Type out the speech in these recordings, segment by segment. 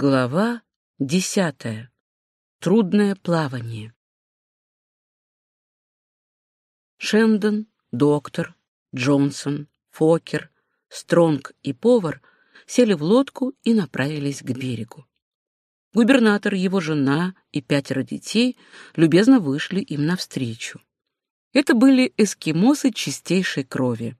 Глава десятая. Трудное плавание. Шендон, доктор, Джонсон, Фокер, Стронг и повар сели в лодку и направились к берегу. Губернатор, его жена и пятеро детей любезно вышли им навстречу. Это были эскимосы чистейшей крови.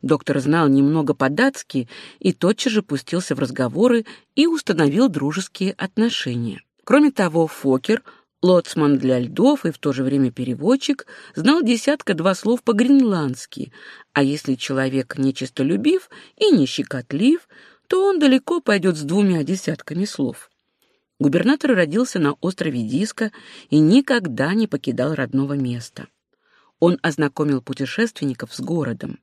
Доктор знал немного по-датски и тотчас же пустился в разговоры и установил дружеские отношения. Кроме того, Фокер, лоцман для льдов и в то же время переводчик, знал десятка-два слов по-гренландски, а если человек нечистолюбив и не щекотлив, то он далеко пойдет с двумя десятками слов. Губернатор родился на острове Диска и никогда не покидал родного места. Он ознакомил путешественников с городом.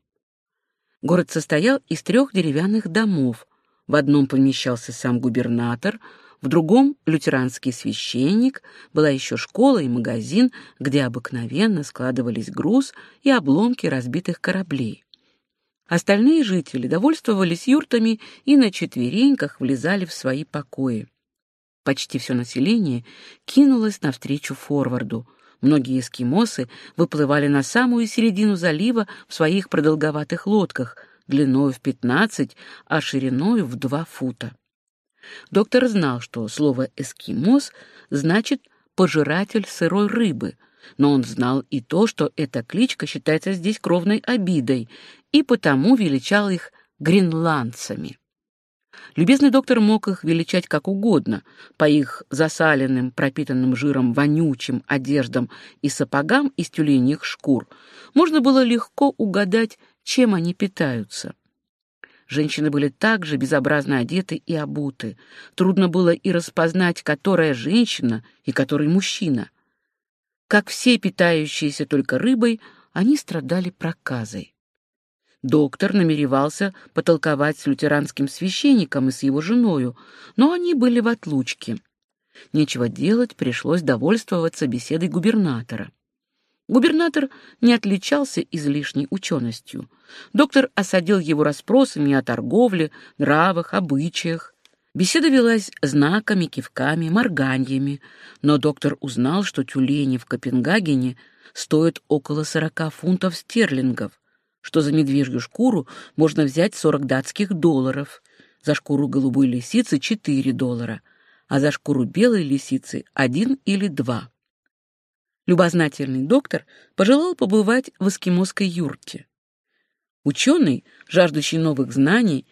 Город состоял из трех деревянных домов. В одном помещался сам губернатор, в другом — лютеранский священник, была еще школа и магазин, где обыкновенно складывались груз и обломки разбитых кораблей. Остальные жители довольствовались юртами и на четвереньках влезали в свои покои. Почти все население кинулось навстречу форварду — Многие эскимосы выплывали на самую середину залива в своих продолговатых лодках, длиной в 15, а шириной в 2 фута. Доктор знал, что слово «эскимос» значит «пожиратель сырой рыбы», но он знал и то, что эта кличка считается здесь кровной обидой, и потому величал их гренландцами. Любезный доктор мог их величать как угодно, по их засаленным, пропитанным жиром вонючим одеждам и сапогам из тюленьих шкур можно было легко угадать, чем они питаются. Женщины были также безобразно одеты и обуты. Трудно было и распознать, которая женщина и который мужчина. Как все питающиеся только рыбой, они страдали проказой. Доктор намеревался потолковать с лютеранским священником и с его женою, но они были в отлучке. Нечего делать, пришлось довольствоваться беседой губернатора. Губернатор не отличался излишней ученостью. Доктор осадил его расспросами о торговле, нравах, обычаях. Беседа велась знаками, кивками, морганьями, но доктор узнал, что тюлени в Копенгагене стоят около сорока фунтов стерлингов, что за медвежью шкуру можно взять 40 датских долларов, за шкуру голубой лисицы 4 доллара, а за шкуру белой лисицы 1 или 2. Любознательный доктор пожелал побывать в эскимосской юрте. Ученый, жаждущий новых знаний,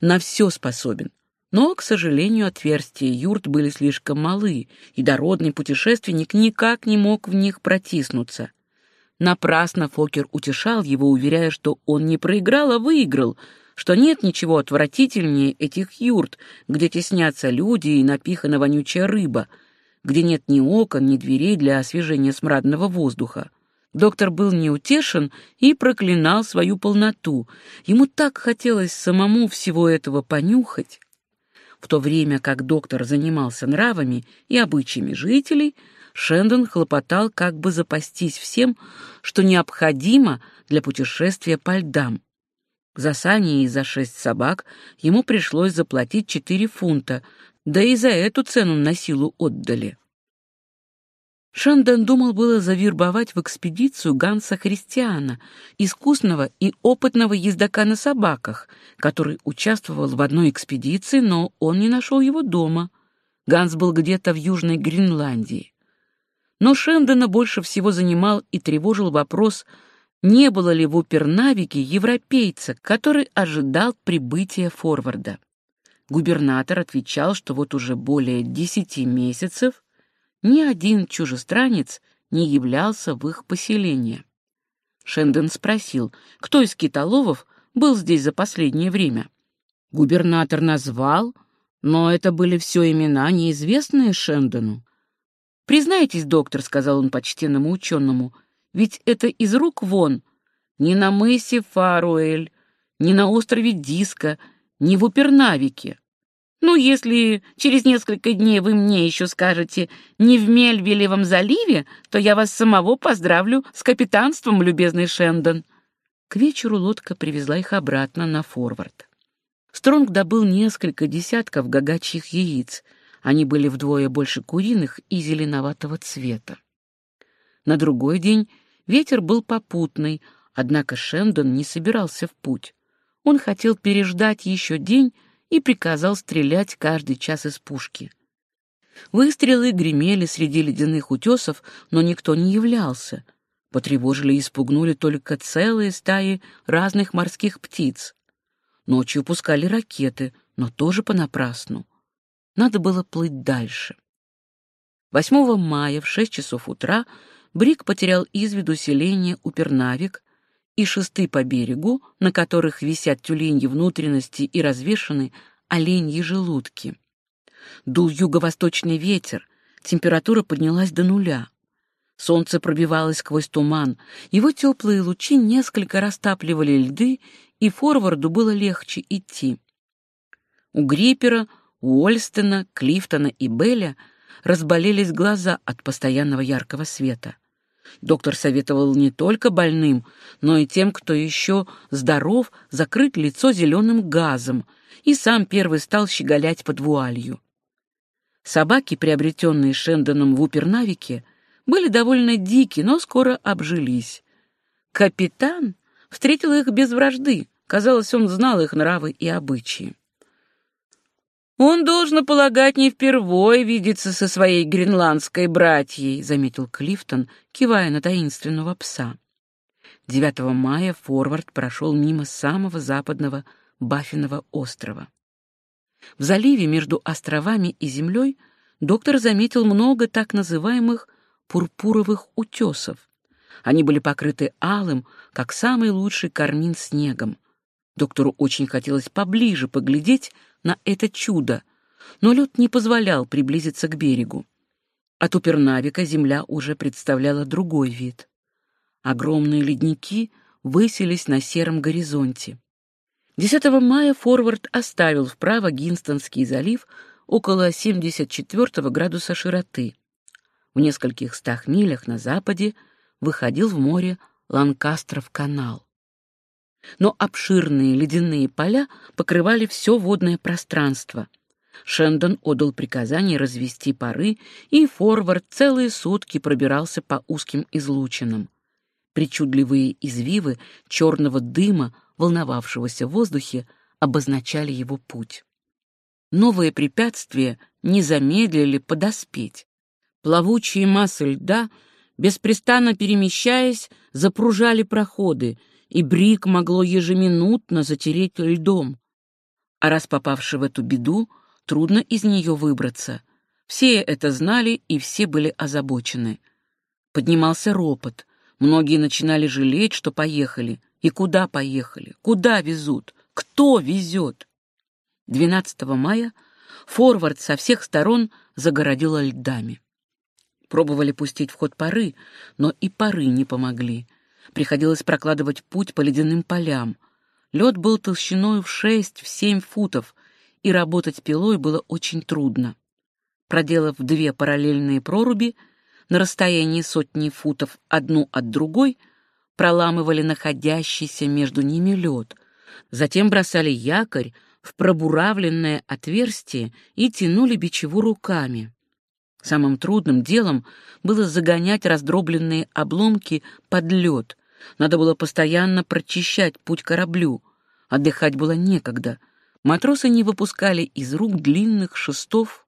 на все способен, но, к сожалению, отверстия юрт были слишком малы, и дородный путешественник никак не мог в них протиснуться. Напрасно Фокер утешал его, уверяя, что он не проиграл, а выиграл, что нет ничего отвратительнее этих юрт, где теснятся люди и напихана вонючая рыба, где нет ни окон, ни дверей для освежения смрадного воздуха. Доктор был неутешен и проклинал свою полноту. Ему так хотелось самому всего этого понюхать. В то время как доктор занимался нравами и обычаями жителей, Шендон хлопотал, как бы запастись всем, что необходимо для путешествия по льдам. За сани и за шесть собак ему пришлось заплатить четыре фунта, да и за эту цену на силу отдали. Шендон думал было завербовать в экспедицию Ганса Христиана, искусного и опытного ездока на собаках, который участвовал в одной экспедиции, но он не нашел его дома. Ганс был где-то в Южной Гренландии. Но Шендона больше всего занимал и тревожил вопрос, не было ли в Упернавике европейца, который ожидал прибытия форварда. Губернатор отвечал, что вот уже более десяти месяцев ни один чужестранец не являлся в их поселение. Шендон спросил, кто из китоловов был здесь за последнее время. Губернатор назвал, но это были все имена, неизвестные Шендону. «Признайтесь, доктор», — сказал он почтенному ученому, — «ведь это из рук вон. Ни на мысе Фаруэль, ни на острове Диска, ни в Упернавике. Ну, если через несколько дней вы мне еще скажете «не в Мельвилевом заливе», то я вас самого поздравлю с капитанством, любезный Шендон». К вечеру лодка привезла их обратно на форвард. Стронг добыл несколько десятков гагачьих яиц. Они были вдвое больше куриных и зеленоватого цвета. На другой день ветер был попутный, однако Шендон не собирался в путь. Он хотел переждать еще день и приказал стрелять каждый час из пушки. Выстрелы гремели среди ледяных утесов, но никто не являлся. Потревожили и испугнули только целые стаи разных морских птиц. Ночью пускали ракеты, но тоже понапрасну. Надо было плыть дальше. 8 мая в 6 часов утра Брик потерял из виду селение Упернавик и шесты по берегу, на которых висят тюленьи внутренности и развешаны оленьи желудки. Дул юго-восточный ветер, температура поднялась до нуля. Солнце пробивалось сквозь туман, его теплые лучи несколько растапливали льды, и форварду было легче идти. У Гриппера, у Ольстена, Клифтона и Белля разболелись глаза от постоянного яркого света. Доктор советовал не только больным, но и тем, кто еще здоров, закрыть лицо зеленым газом, и сам первый стал щеголять под вуалью. Собаки, приобретенные Шендоном в Упернавике, были довольно дики, но скоро обжились. Капитан встретил их без вражды, казалось, он знал их нравы и обычаи. «Он, должно полагать, не впервой видится со своей гренландской братьей», — заметил Клифтон, кивая на таинственного пса. 9 мая форвард прошел мимо самого западного Баффинова острова. В заливе между островами и землей доктор заметил много так называемых пурпуровых утесов. Они были покрыты алым, как самый лучший кармин снегом. Доктору очень хотелось поближе поглядеть на это чудо, но лед не позволял приблизиться к берегу. От Упернавика земля уже представляла другой вид. Огромные ледники высились на сером горизонте. 10 мая форвард оставил вправо Гинстонский залив около 74 градуса широты. В нескольких стах милях на западе выходил в море Ланкастров канал но обширные ледяные поля покрывали все водное пространство. Шендон отдал приказание развести пары, и форвард целые сутки пробирался по узким излучинам. Причудливые извивы черного дыма, волновавшегося в воздухе, обозначали его путь. Новые препятствия не замедлили подоспеть. Плавучие массы льда, беспрестанно перемещаясь, запружали проходы — и Брик могло ежеминутно затереть льдом. А раз попавший в эту беду, трудно из нее выбраться. Все это знали, и все были озабочены. Поднимался ропот. Многие начинали жалеть, что поехали. И куда поехали? Куда везут? Кто везет? 12 мая форвард со всех сторон загородила льдами. Пробовали пустить в ход пары, но и пары не помогли. Приходилось прокладывать путь по ледяным полям. Лед был толщиной в шесть-семь футов, и работать пилой было очень трудно. Проделав две параллельные проруби на расстоянии сотни футов одну от другой, проламывали находящийся между ними лед, затем бросали якорь в пробуравленное отверстие и тянули бичеву руками. Самым трудным делом было загонять раздробленные обломки под лед. Надо было постоянно прочищать путь кораблю. Отдыхать было некогда. Матросы не выпускали из рук длинных шестов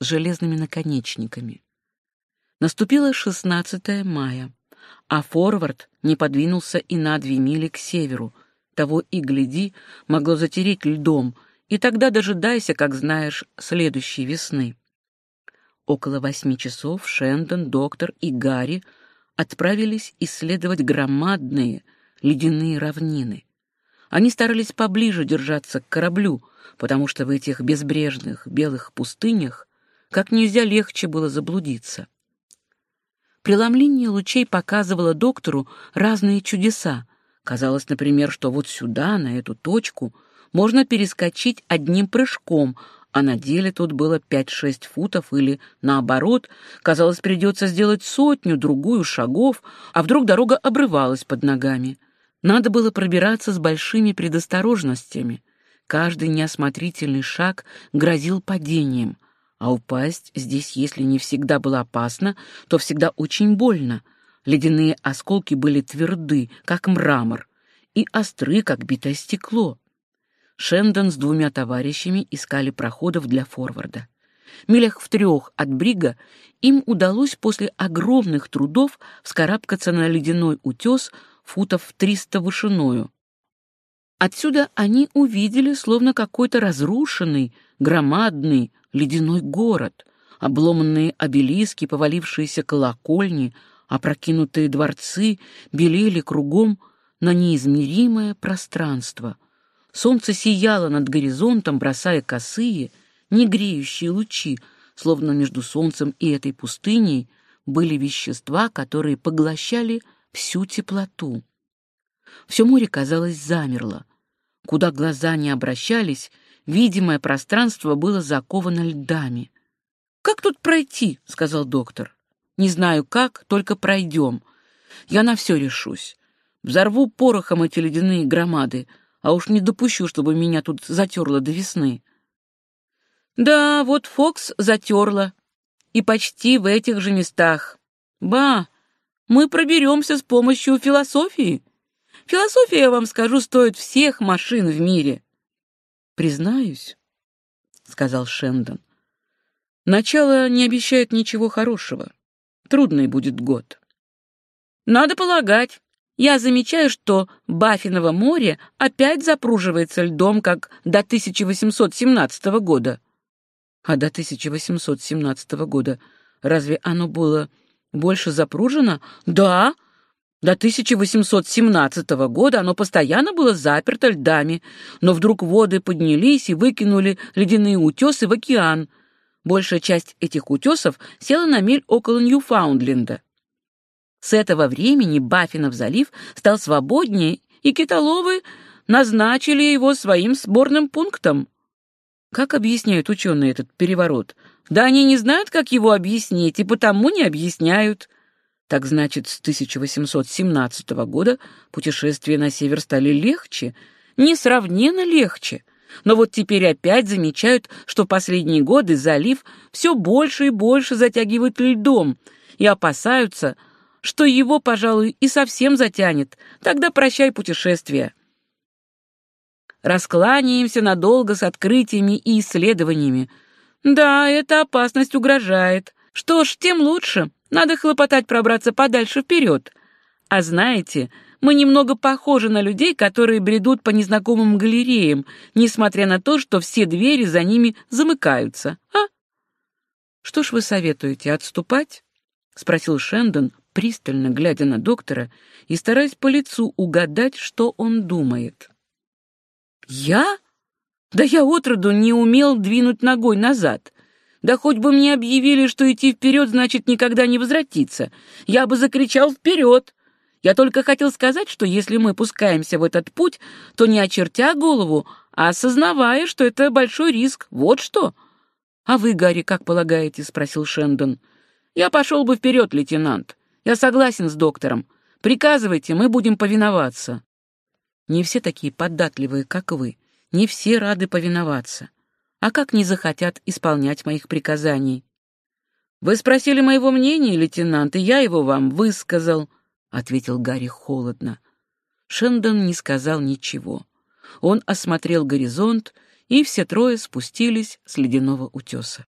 с железными наконечниками. Наступило 16 мая, а форвард не подвинулся и на две мили к северу. Того и гляди, могло затереть льдом, и тогда дожидайся, как знаешь, следующей весны. Около восьми часов Шендон, доктор и Гарри отправились исследовать громадные ледяные равнины. Они старались поближе держаться к кораблю, потому что в этих безбрежных белых пустынях как нельзя легче было заблудиться. Преломление лучей показывало доктору разные чудеса. Казалось, например, что вот сюда, на эту точку, можно перескочить одним прыжком, а на деле тут было пять-шесть футов или, наоборот, казалось, придется сделать сотню-другую шагов, а вдруг дорога обрывалась под ногами. Надо было пробираться с большими предосторожностями. Каждый неосмотрительный шаг грозил падением, а упасть здесь, если не всегда было опасно, то всегда очень больно. Ледяные осколки были тверды, как мрамор, и остры, как битое стекло. Шендон с двумя товарищами искали проходов для форварда. Милях в трех от брига им удалось после огромных трудов вскарабкаться на ледяной утес футов триста вышиною. Отсюда они увидели словно какой-то разрушенный, громадный ледяной город, обломанные обелиски, повалившиеся колокольни, опрокинутые дворцы белели кругом на неизмеримое пространство. Солнце сияло над горизонтом, бросая косые, не греющие лучи, словно между солнцем и этой пустыней были вещества, которые поглощали всю теплоту. Все море, казалось, замерло. Куда глаза не обращались, видимое пространство было заковано льдами. «Как тут пройти?» — сказал доктор. «Не знаю как, только пройдем. Я на все решусь. Взорву порохом эти ледяные громады, а уж не допущу, чтобы меня тут затерло до весны». «Да, вот Фокс затерла. И почти в этих же местах. Ба, мы проберемся с помощью философии. Философия, я вам скажу, стоит всех машин в мире. Признаюсь, сказал Шендон. Начало не обещает ничего хорошего. Трудный будет год. Надо полагать. Я замечаю, что Баффиново море опять запруживается льдом, как до 1817 года. А до 1817 года разве оно было больше запружено? Да, до 1817 года оно постоянно было заперто льдами, но вдруг воды поднялись и выкинули ледяные утесы в океан. Большая часть этих утесов села на мель около Ньюфаундленда. С этого времени Баффинов залив стал свободнее, и китоловы назначили его своим сборным пунктом. Как объясняют ученые этот переворот? Да они не знают, как его объяснить, и потому не объясняют. Так значит, с 1817 года путешествия на север стали легче, несравненно легче. Но вот теперь опять замечают, что последние годы залив все больше и больше затягивает льдом, и опасаются, что его, пожалуй, и совсем затянет. Тогда прощай путешествия. Раскланяемся надолго с открытиями и исследованиями. Да, эта опасность угрожает. Что ж, тем лучше. Надо хлопотать пробраться подальше вперед. А знаете, мы немного похожи на людей, которые бредут по незнакомым галереям, несмотря на то, что все двери за ними замыкаются. А? Что ж вы советуете, отступать? спросил Шендон, пристально глядя на доктора и стараясь по лицу угадать, что он думает. Я? Да я отроду не умел двинуть ногой назад. Да хоть бы мне объявили, что идти вперед значит никогда не возвратиться. Я бы закричал вперед. Я только хотел сказать, что если мы пускаемся в этот путь, то не очертя голову, а осознавая, что это большой риск. Вот что. А вы, Гарри, как полагаете? спросил Шендон. Я пошел бы вперед, лейтенант. Я согласен с доктором. Приказывайте, мы будем повиноваться. Не все такие податливые, как вы. Не все рады повиноваться а как не захотят исполнять моих приказаний. Вы спросили моего мнения, лейтенант, и я его вам высказал, ответил Гарри холодно. Шендон не сказал ничего. Он осмотрел горизонт, и все трое спустились с ледяного утеса.